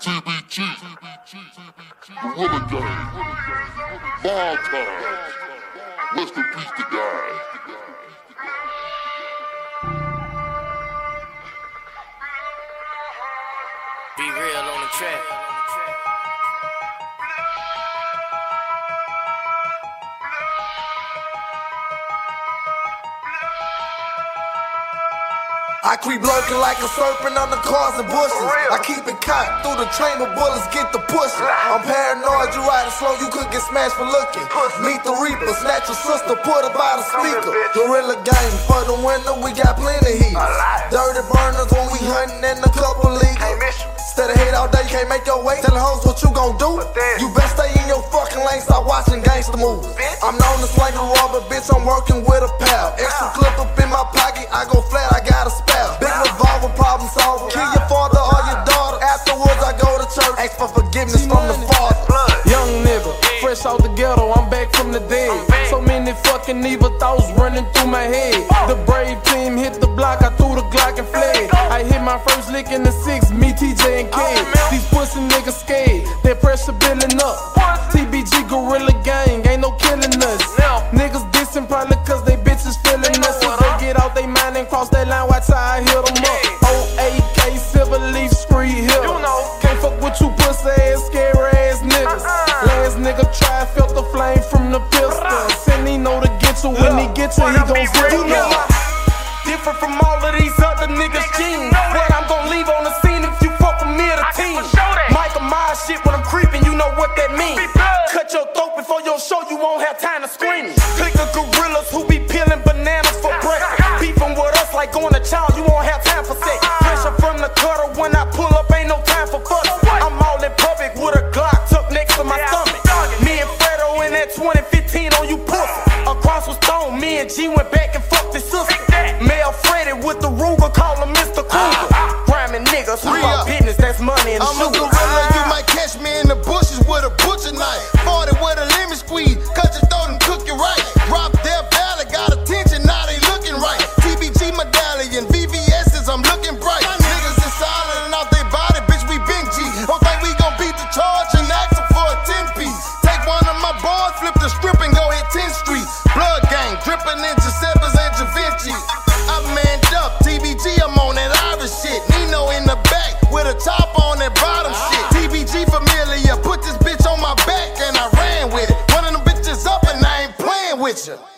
TBG, Gorilla Gang, Mob Time, Rest in peace to die. Be real on the track. I creep lurking like a serpent on the cars and bushes. I keep it cocked through the train, chamber, bullets get the pushing. I'm paranoid, you riding slow, you could get smashed for looking. Meet the Reaper, snatch your sister, put her by the speaker. Gorilla game for the winter, we got plenty heat. Dirty burners when we hunting in a couple leagues. Instead of hate all day, you can't make your way. Tell the hoes what you gon' do. You best stay in your fucking lane, stop watching gangster movies. I'm known to slang the rubber, bitch, I'm working with a pal. Extra clip up in my pocket, I go flat, I fresh out the ghetto, I'm back from the dead. So many fucking evil thoughts running through my head. The brave team hit the block, I threw the Glock and fled. I hit my first lick in the six, Last nigga try, felt the flame from the pistol. Send he know to get you when he get you, he gon' zip you. know I'm different from all of these other niggas' jeans. What I'm gon' leave on the scene if you fuck with me or the team. Michael Myers shit when I'm creeping, you know what that means. Cut your throat before your show, you won't have time to scream. Click of gorillas who be peeling bananas for breakfast. Beefing with us like going to child, you won't have back and fucked his sister. Male Freddy with the Ruger, call him Mr. Cougar. Rhyming niggas, who about business, that's money and I'm a sugar. gorilla, you might catch me in the bushes familiar,